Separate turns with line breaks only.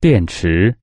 电池。